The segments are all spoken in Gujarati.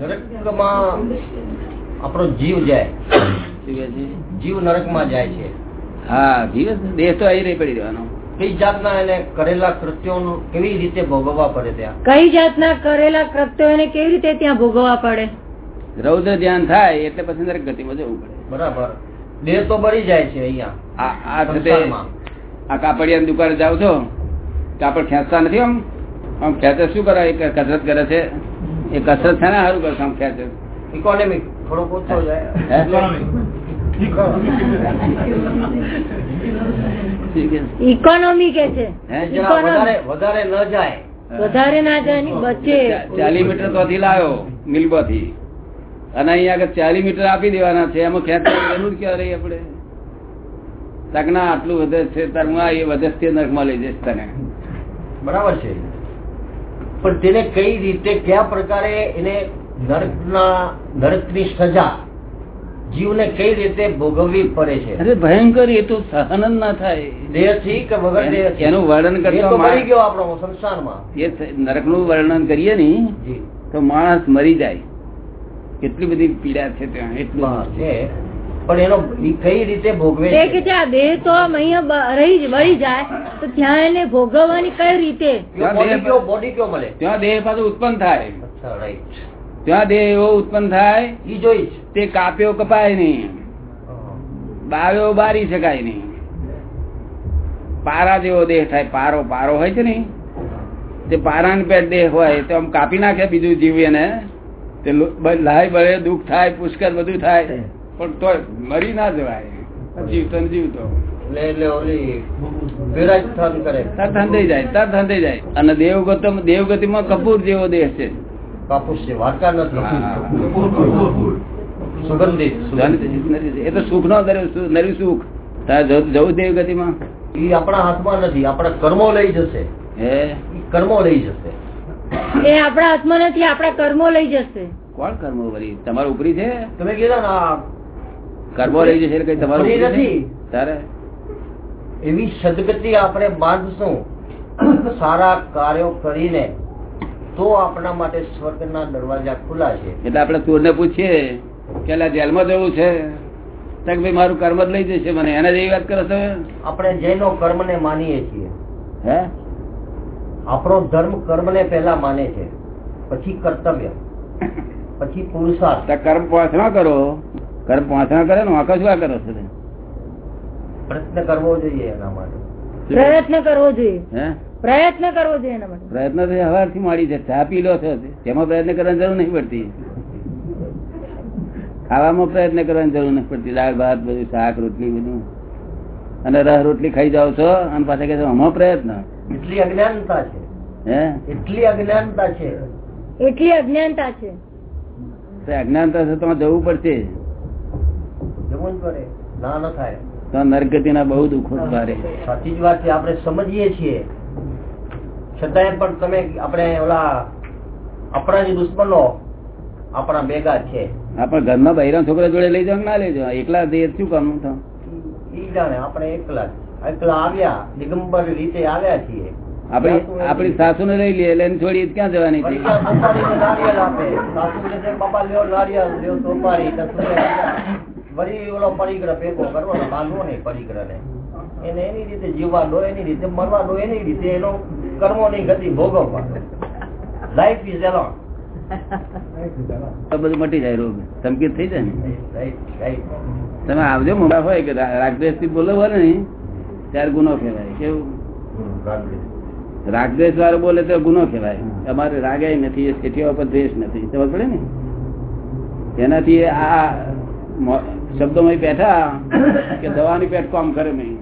નરકમાં આપણો જીવ જાય? જીવ નરકમાં જાય છે. હા જીવ દેહ તો અહીં રહી પડી રહેવાનો. કઈ જાતના એને કરેલા કૃત્યો કેવી રીતે ભોગવવા પડે ત્યાં? કઈ જાતના કરેલા કૃત્યો એને કેવી રીતે ત્યાં ભોગવવા પડે? રૌદ્ર ધ્યાન થાય એટલે પછી દરેક ગતિમાં જવું પડે. બરાબર. દેહ તો બળી જાય છે અહીંયા આ કાપડિયાની દુકાને જાવ છો કાપડ ખેંચતા નથી આમ? આમ ખેંચે શું કરે? કસરત કરે છે. એ કસરત છે ને સારું કરશે આમ ખેંચે ઇકોનોમિક થોડો ઓછો જાય? ઇકોનોમી કે છે? વધારે વધારે ન જાય. વધારે ના જાય બચે. ચાલી મીટર તો લાવ્યો મિલબોથી. અને અહીંયા આગળ ચાલી મીટર આપી દેવાના છે એમાં ખેંચવાની જરૂર ક્યાં રહી આપણે? તકના આટલું વધે છે તાર હું આ એ વધે તે નરકમાં લઈ જઈશ તને. બરાબર છે. પણ તેને કઈ રીતે કયા પ્રકારે એને નરકના નરકની સજા જીવને કઈ રીતે ભોગવવી પડે છે? અરે ભયંકર એ તો સહન ના થાય. દેહથી કે વગર દેહ એનું વર્ણન કરતો મરી ગયો આપણો સંસારમાં. એ નરકનું વર્ણન કરીએ ને તો માણસ મરી જાય. કેટલી બધી પીડા છે ત્યાં એટલું છે. પણ એનો કઈ રીતે ભોગવે છે? કે આ દેહ તો અહીંયા રહી જ- વળી જાય તો ત્યાં એને ભોગવવાની કઈ રીતે? બોડી કયો મળે? ત્યાં દેહ પાછું ઉત્પન્ન થાય. ત્યાં દેહ એવો ઉત્પન્ન થાય ઈ જોઈ તે કાપ્યો કપાય નહીં. બાવ્યો બારી શકાય નહીં. પારા જેવો દેહ થાય પારો પારો હોય છે ને? તે પારાની પેટ દેહ હોય તો આમ કાપી નાખે બીજું જીવ એને. તે લાય બળે દુઃખ થાય પુષ્કર બધું થાય. પણ તો મરી ના જવાય. જીવતો ને જીવતો. એટલે ઓલી કરે. જાય જાય. અને દેવગત દેવગતિમાં કપૂર જેવો દેહ છે. કાપુસ છે વારકા નથી. એ તો સુખ નો નરી સુખ. જવું- જવું દેવગતિમાં? ઈ આપણા હાથમાં નથી. આપણા કર્મો લઈ જશે. હે? કર્મો લઈ જશે. એ આપણા હાથમાં નથી આપણા કર્મો લઈ જશે. કોણ કર્મો વળી? તમારું ઉપરી છે? તમે કીધા કર્મો રહી જશે કઈ તમારું? નથી. તારે? એવી સદગતિ આપણે બાંધશું સારા કાર્યો કરીને તો આપણા માટે સ્વર્ગના દરવાજા ખુલ્લા છે. એટલે આપણે ચોરને પૂછીએ કે જેલમાં જવું છે? તક ભાઈ મારું કર્મ જ લઈ જશે મને એના જેવી વાત કરો તમે? આપણે જૈનો કર્મને માનીએ છીએ. હે? આપણો ધર્મ કર્મ ને પહેલા માને છે પછી કર્તવ્ય પછી પુરુષાર્થ. કર્મ કર્મ ના કરો. કર્મ પહોંચના કરે ને વાંકા શું કરો છો? પ્રયત્ન કરવો જોઈએ એના માટે. પ્રયત્ન કરવો જોઈએ. પ્રયત્ન કરવો જોઈએ એના માટે. પ્રયત્ન તો હવારથી માડી છે ચા પી લો છો. તેમાં પ્રયત્ન કરવાની જરૂર નહીં પડતી. ખાવામાં પ્રયત્ન કરવાની જરૂર નથી પડતી. દાળ ભાત બધું શાક રોટલી બધું. અને રહ રોટલી ખાઈ જાવ છો અને પાછા કે આમાં પ્રયત્ન. એટલી અજ્ઞાનતા છે. હે? એટલી અજ્ઞાનતા છે. એટલી અજ્ઞાનતા છે. અજ્ઞાનતા છે તમારે જવું પડશે. ના ન થાય. તો નરગતિના બહુ દુઃખો ભારે સાચી જ વાત છે આપણે સમજીએ છીએ. છતાંય પણ તમે આપણે ઓલા આપણા જે દુશ્મનો આપણા ભેગા છે. આપણે ઘરમાં બહેરા છોકરા જોડે લઈ જાવ ના લઈ જાવ એકલા દે શું કામનું તો ઈ જાણે આપણે એકલા એકલા આવ્યા દિગંબર રીતે આવ્યા છીએ. આપણી આપણી સાસુને લઈ લઈએ એટલે છોડી ક્યાં જવાની છે બાપા લ્યો લ્યો સોપારી. વળી ઓલો પરિગ્રહ ભેગો કરવાનો માનવો નહીં પરિગ્રહને. એને એની રીતે જીવવાનો એની રીતે મરવાનો એની રીતે એનો કર્મોની ગતિ ભોગવવા લાઈફ ઇઝ એલોન બધું મટી જાય રોગ. સંકેત થઈ જાય ને. રાઈટ રાઈટ તમે આવજો મોટા હોય કે રાગદ્વેષથી બોલો ને ત્યારે ગુનો કહેવાય. કેવું? રાગદ્વેષ વાળો બોલે તો ગુનો કહેવાય. અમારે રાગે નથી એ શેઠિયા ઉપર દ્વેષ નથી. ખબર પડે ને? એનાથી આ શબ્દોમાં બેઠા કે દવાની પેટ કામ કરે નહીં.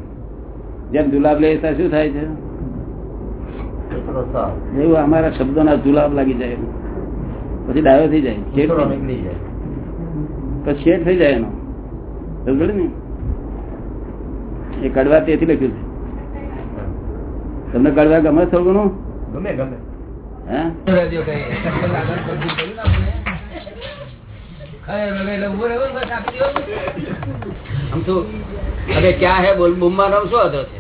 જેમ જુલાબ લે ત્યાં શું થાય છે? એવું અમારા શબ્દોના જુલાબ લાગી જાય. પછી ડાયો થઈ જાય. પછી શેઠ થઈ જાય એનો. સમજે ને? એ કડવા તેથી લખ્યું છે. તમને કડવા ગમે થોડું ઘણું ગમે ગમે. હે? હવે ક્યાં હે? બોલ બુમ્મા નામ શું હતો છે?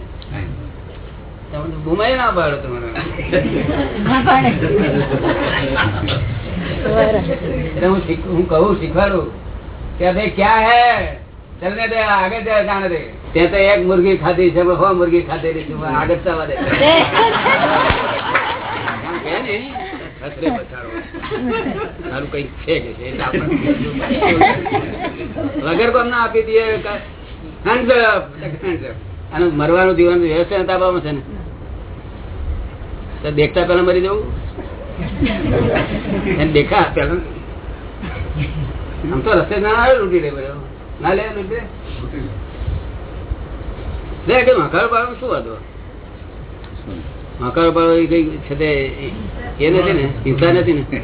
તમે બુમાય ના પાડો તમારે. ના પાડે. હું હું કહું શીખવાડું કે ભાઈ ક્યાં હે? ચલને દે આગે દે જાણે દે તે તો એક મુર્ગી ખાધી છે હો મુર્ગી ખાધેલી છે આગળ થવા દે. વગર કોમ ના આપી દઈએ. મરવાનું જીવન વ્યવસ્થા તાબામાં છે ને. દેખતા પેલા મરી જવું? દેખા પેલા આમ તો રસ્તે ના આવે, લૂંટી લે બધો ના લે, લૂંટી લે. કે મકાન પાડો શું હતો મકાન પર કઈ છે તે એ નથી ને હિંસા નથી ને.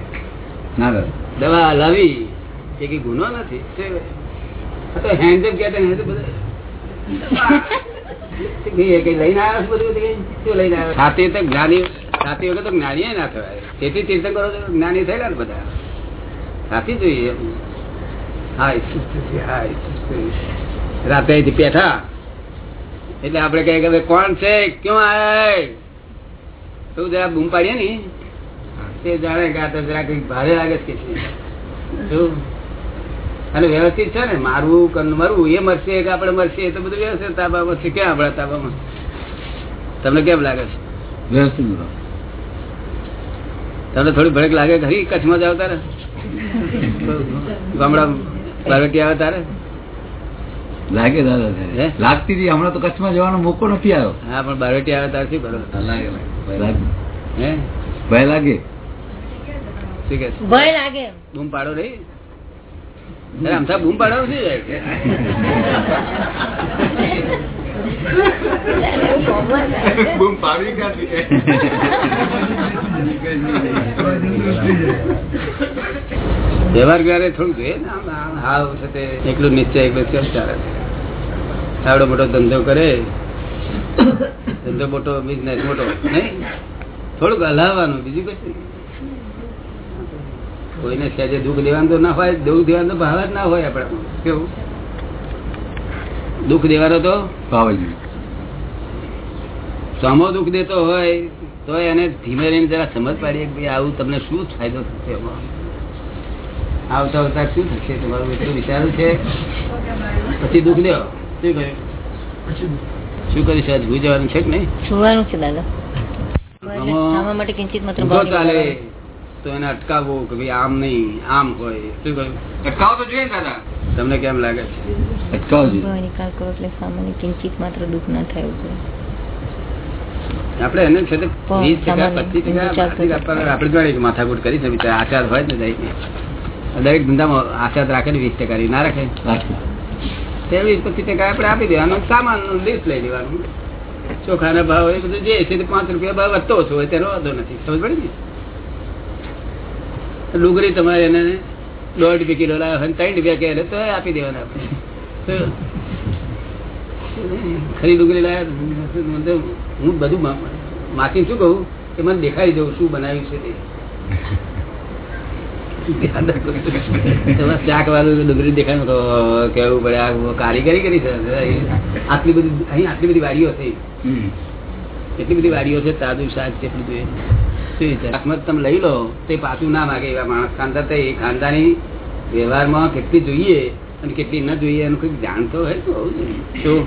દવા લાવી એ કઈ ગુનો નથી. તે- ને બધા. લઈને આવ્યા બધું? શું લઈને આવ્યા સાથી તો જ્ઞાની સાથી વગર તો જ્ઞાની ના થવાય. તેથી તીર્થંકરો તો જ્ઞાની થયેલા ને બધા. સાથી જોઈએ. રાતે બેઠા. એટલે આપડે કઈ કે કોણ છે? ક્યાં આયા તો જરા બૂમ પાડીએ ને તે જાણે કે આ તો જરા કઈ ભારે લાગે છે અને વ્યવસ્થિત છે ને મારવું મરવું એ મરશે કે આપણે મરશે તો બધું વ્યવસ્થિત તાબામાં છે. ક્યાં આપણા તાબામાં? તમને કેમ લાગે છે? વ્યવસ્થિત તમને થોડી ભડક લાગે ખરી? કચ્છમાં જાવ તારે? ગામડા બારવટી આવે તારે? લાગે દાદા લાગતી હતી. હમણાં તો કચ્છમાં જવાનો મોકો નથી આવ્યો. હા પણ બારવટી આવે તારથી બરોબર લાગે લાગે. હે? ભય લાગે? શું કે? ભય લાગે. બૂમ પાડો રે? આમતા બૂમ પાડો? શું જાય બૂમ પાડવી વ્યવહાર વ્યવહારે થોડું જોઈએ ને? આમ આમ હાવ છે એકલું નિશ્ચય એકલું ચાલે આવડો મોટો ધંધો કરે. ધંધો મોટો બિઝનેસ મોટો. નહીં? થોડુંક હલાવવાનું બીજું કશું કોઈને સહેજે દુઃખ દેવાનું તો ના હોય દુઃખ દેવાનું તો ભાવ જ ના હોય આપણા કેવું? દુઃખ દેવાનો તો પાવાજી સામો દુઃખ દેતો હોય તો એને ધીમે રહીને જરા સમજ પાડીએ કે ભાઈ આવું તમને શું ફાયદો થશે આવતા આવતા શું થશે? તમારું એટલું વિચારું છે? પછી દુઃખ દેવો શું કર્યું શું કરીશ આજ? ભૂઈ જવાનું છે કે નહીં? સુવાનું છે દાદા. માટે કિંચિત માત્ર ચાલે. તો એને અટકાવવું કે ભાઈ આમ નહીં આમ હોય. શું કહ્યું? અટકાવો તો જોઈએ દાદા. તમને કેમ લાગે છે? અટકાવજી. ભાવ નિકાલ કરો એટલે સામાન્ય કિંચિત માત્ર દુઃખ ના થાય જોઈએ. આપણે એને છે વીસ ટકા પચીસ ટકા આપણે જોડે માથાકૂટ કરી છે. આચાર હોય ને દરેક દરેક ધંધામાં આચાર રાખે ને વીસ ટકા. ના રાખે? રાખી. વીસ પચીસ ટકા આપણે આપી દેવાનું સામાન લિસ્ટ લઈ લેવાનું. ચોખાના ભાવ એ બધું જે છે પાંચ રૂપિયા ભાવ વધતો ઓછો હોય તેનો વાંધો નથી. સમજ પડી ને? ડુંગળી તમારે એને દોઢ રૂપિયા કિલો લાવે હોય ત્રણ રૂપિયા કહે તો આપી દેવાના આપણે. ખરી ડુંગળી લાવે હું બધું માસી શું કહું? કે મને દેખાડી દઉં શું બનાવ્યું છે તે. શાક વાળું ડુંગળી દેખાય તો કેવું પડે આ કારીગરી કરી છે. આટલી બધી અહીં આટલી બધી વાડીઓ છે. એટલી બધી વાડીઓ છે? તાજુ શાક છે એટલું જોઈએ તમે લઈ લો તે પાછું ના માગે એવા માણસ. ખાનદાર તો એ ખાનદાની વ્યવહારમાં કેટલી જોઈએ અને કેટલી ન જોઈએ એનું કંઈક જાણતો હોય તો શું?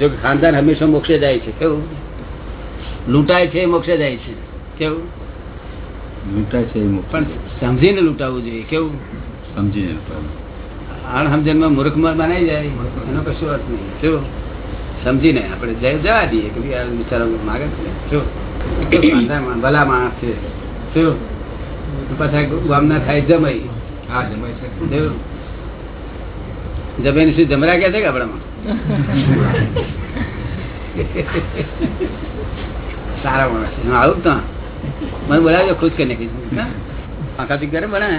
જો ખાનદાન હંમેશા મોક્ષે જાય છે. કેવું? લૂંટાય છે મોક્ષે જાય છે. કેવું? લૂંટાય છે પણ સમજીને લૂંટાવવું જોઈએ કેવું? સમજીને લૂંટાય. અણસમજણમાં મૂર્ખમાં બનાવી જાય એનો કશું અર્થ નહીં. શું સમજીને આપણે જઈ જવા દઈએ કે આ બિચારો માગે છે. માણસ, ભલા માણસ છે. શું પાછા ગામના થાય જમાઈ. હા જમાઈ છે. જેવું જમીન શું જમરા ક્યાં છે કે આપણામાં? સારા માણસ છે. આવું જ તો. મને બોલાવજો ખુશ કરી નાખીશ? આખાથી ઘરે બનાવે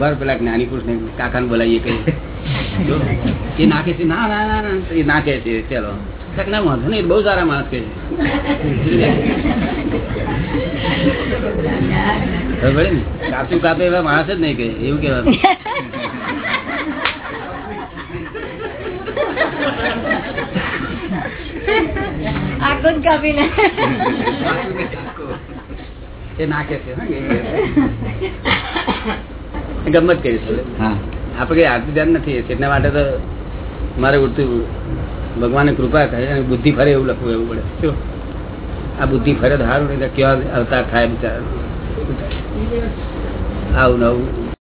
ભર પેલા જ્ઞાની પુરુષ ને કાકા ને બોલાવીએ કઈ એ નાખે છે. ના ના ના એ નાખે છે. ચલો. ના, વાંધો નહીં બહુ સારા માણસ કે છે. કાપતું કાપે એવા માણસ જ નહીં કે એવું કેવાનું આખો કાપીને. એ નાખે છે ગમત કરીશ આપણે કઈ આરતી ધ્યાન નથી એટલા માટે તો મારે ઉડતું ભગવાનની કૃપા થાય અને બુદ્ધિ ફરે એવું લખવું એવું પડે. શું? આ બુદ્ધિ ફરે તો સારું નહીં કેવા અવતાર થાય બિચારા. આવું નવું